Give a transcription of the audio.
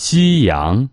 夕阳。